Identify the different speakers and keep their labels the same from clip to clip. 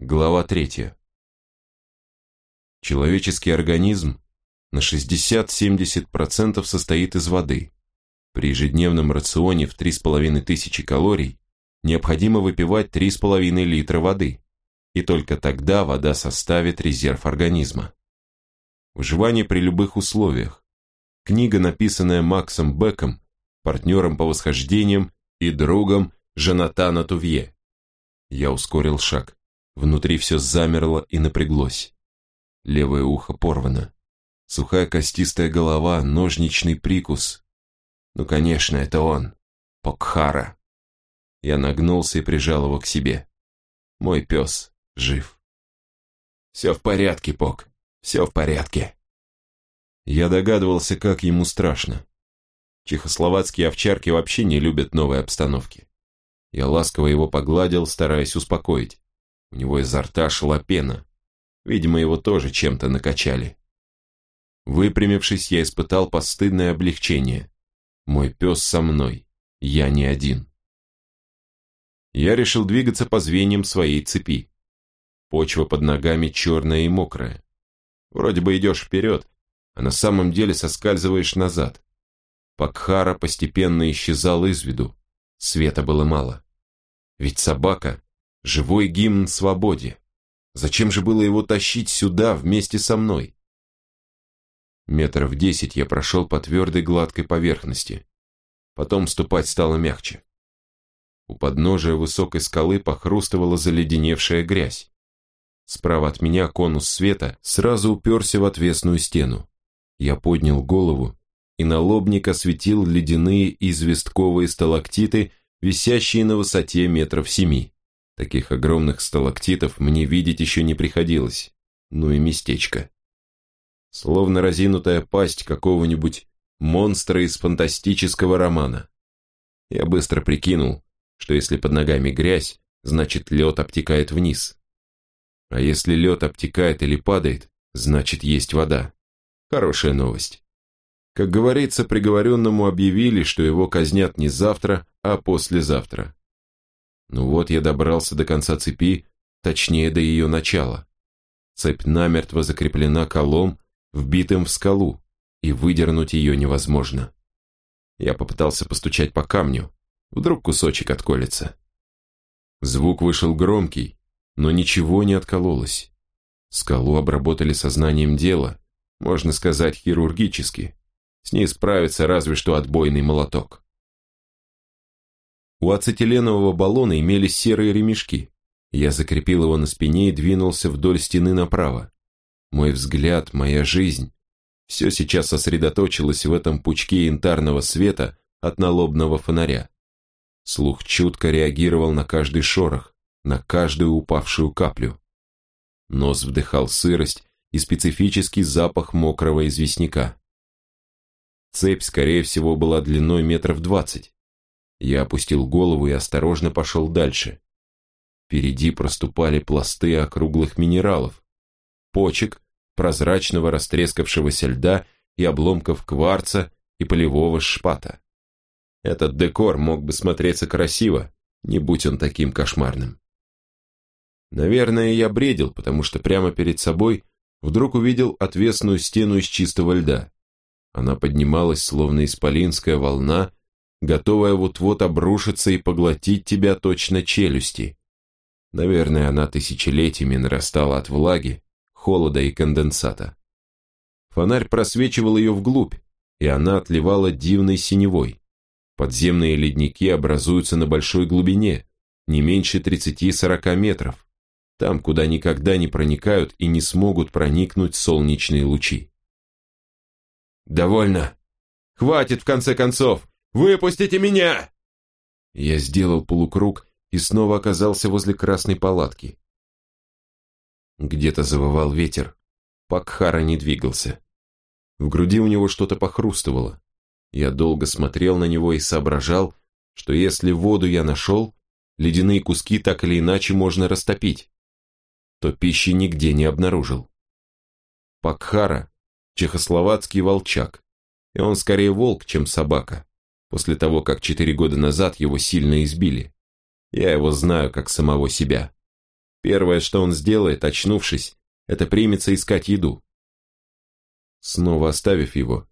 Speaker 1: Глава третья. Человеческий организм на 60-70% состоит из воды. При ежедневном рационе в 3500 калорий необходимо выпивать 3,5 литра воды, и только тогда вода составит резерв организма. Выживание при любых условиях. Книга, написанная Максом Беком, партнером по восхождениям и другом Жанатана Тувье. Я ускорил шаг. Внутри все замерло и напряглось. Левое ухо порвано. Сухая костистая голова, ножничный прикус. Ну, конечно, это он. Покхара. Я нагнулся и прижал его к себе. Мой пес жив. Все в порядке, Пок. Все в порядке. Я догадывался, как ему страшно. Чехословацкие овчарки вообще не любят новой обстановки. Я ласково его погладил, стараясь успокоить. У него изо рта шла пена. Видимо, его тоже чем-то накачали. Выпрямившись, я испытал постыдное облегчение. Мой пес со мной. Я не один. Я решил двигаться по звеньям своей цепи. Почва под ногами черная и мокрая. Вроде бы идешь вперед, а на самом деле соскальзываешь назад. Пакхара постепенно исчезал из виду. Света было мало. Ведь собака Живой гимн свободе. Зачем же было его тащить сюда вместе со мной? Метров десять я прошел по твердой гладкой поверхности. Потом ступать стало мягче. У подножия высокой скалы похрустывала заледеневшая грязь. Справа от меня конус света сразу уперся в отвесную стену. Я поднял голову, и на лобник осветил ледяные известковые сталактиты, висящие на высоте метров семи. Таких огромных сталактитов мне видеть еще не приходилось. Ну и местечко. Словно разинутая пасть какого-нибудь монстра из фантастического романа. Я быстро прикинул, что если под ногами грязь, значит лед обтекает вниз. А если лед обтекает или падает, значит есть вода. Хорошая новость. Как говорится, приговоренному объявили, что его казнят не завтра, а послезавтра. Ну вот я добрался до конца цепи, точнее до ее начала. Цепь намертво закреплена колом, вбитым в скалу, и выдернуть ее невозможно. Я попытался постучать по камню, вдруг кусочек отколется. Звук вышел громкий, но ничего не откололось. Скалу обработали сознанием дела, можно сказать хирургически. С ней справится разве что отбойный молоток. У ацетиленового баллона имелись серые ремешки. Я закрепил его на спине и двинулся вдоль стены направо. Мой взгляд, моя жизнь. Все сейчас сосредоточилось в этом пучке янтарного света от налобного фонаря. Слух чутко реагировал на каждый шорох, на каждую упавшую каплю. Нос вдыхал сырость и специфический запах мокрого известняка. Цепь, скорее всего, была длиной метров двадцать. Я опустил голову и осторожно пошел дальше. Впереди проступали пласты округлых минералов, почек, прозрачного растрескавшегося льда и обломков кварца и полевого шпата. Этот декор мог бы смотреться красиво, не будь он таким кошмарным. Наверное, я бредил, потому что прямо перед собой вдруг увидел отвесную стену из чистого льда. Она поднималась, словно исполинская волна, готовая вот-вот обрушиться и поглотить тебя точно челюсти. Наверное, она тысячелетиями нарастала от влаги, холода и конденсата. Фонарь просвечивал ее вглубь, и она отливала дивной синевой. Подземные ледники образуются на большой глубине, не меньше 30-40 метров, там, куда никогда не проникают и не смогут проникнуть солнечные лучи. «Довольно! Хватит, в конце концов! Выпустите меня!» Я сделал полукруг и снова оказался возле красной палатки. Где-то завывал ветер. Пакхара не двигался. В груди у него что-то похрустывало. Я долго смотрел на него и соображал, что если воду я нашел, ледяные куски так или иначе можно растопить, то пищи нигде не обнаружил. Пакхара – чехословацкий волчак, и он скорее волк, чем собака после того, как четыре года назад его сильно избили. Я его знаю как самого себя. Первое, что он сделает, очнувшись, это примется искать еду. Снова оставив его,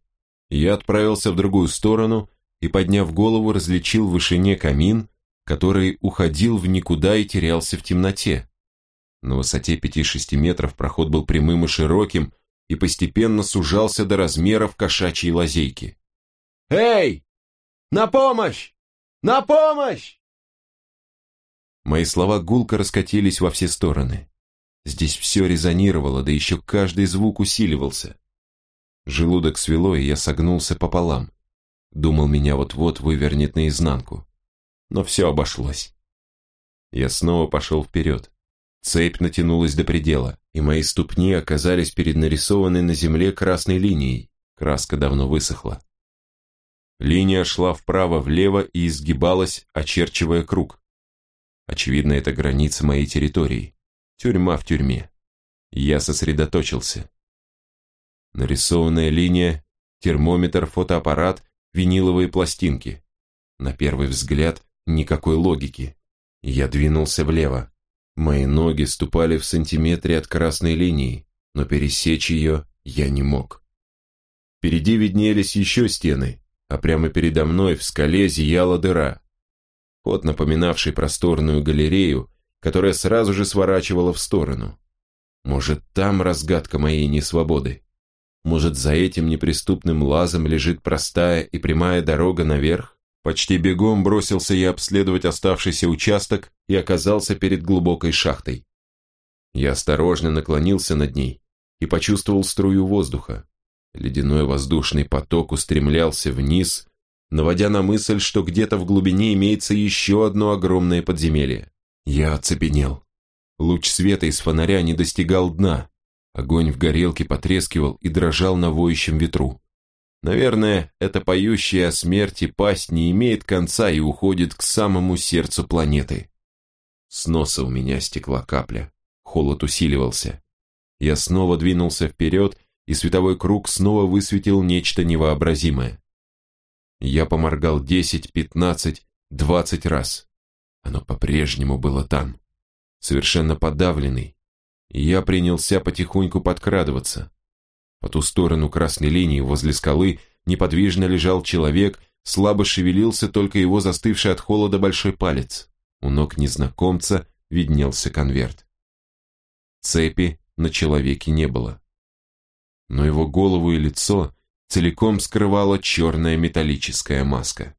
Speaker 1: я отправился в другую сторону и, подняв голову, различил в вышине камин, который уходил в никуда и терялся в темноте. На высоте 5-6 метров проход был прямым и широким и постепенно сужался до размеров кошачьей лазейки. «Эй! На помощь! На помощь!» Мои слова гулко раскатились во все стороны. Здесь все резонировало, да еще каждый звук усиливался. Желудок свело, и я согнулся пополам. Думал, меня вот-вот вывернет наизнанку. Но все обошлось. Я снова пошел вперед. Цепь натянулась до предела, и мои ступни оказались перед нарисованной на земле красной линией. Краска давно высохла. Линия шла вправо-влево и изгибалась, очерчивая круг. Очевидно, это граница моей территории. Тюрьма в тюрьме. Я сосредоточился. Нарисованная линия, термометр, фотоаппарат, виниловые пластинки. На первый взгляд никакой логики. Я двинулся влево. Мои ноги ступали в сантиметре от красной линии, но пересечь ее я не мог. Впереди виднелись еще стены, а прямо передо мной в скале зияла дыра. Ход, напоминавший просторную галерею, которая сразу же сворачивала в сторону. Может, там разгадка моей несвободы? Может, за этим неприступным лазом лежит простая и прямая дорога наверх? Почти бегом бросился я обследовать оставшийся участок и оказался перед глубокой шахтой. Я осторожно наклонился над ней и почувствовал струю воздуха. Ледяной воздушный поток устремлялся вниз, наводя на мысль, что где-то в глубине имеется еще одно огромное подземелье. Я оцепенел. Луч света из фонаря не достигал дна, Огонь в горелке потрескивал и дрожал на воющем ветру. Наверное, эта поющая о смерти пасть не имеет конца и уходит к самому сердцу планеты. С носа у меня стекла капля. Холод усиливался. Я снова двинулся вперед, и световой круг снова высветил нечто невообразимое. Я поморгал десять, пятнадцать, двадцать раз. Оно по-прежнему было там. Совершенно подавленный, я принялся потихоньку подкрадываться. По ту сторону красной линии возле скалы неподвижно лежал человек, слабо шевелился только его застывший от холода большой палец. У ног незнакомца виднелся конверт. Цепи на человеке не было. Но его голову и лицо целиком скрывала черная металлическая маска.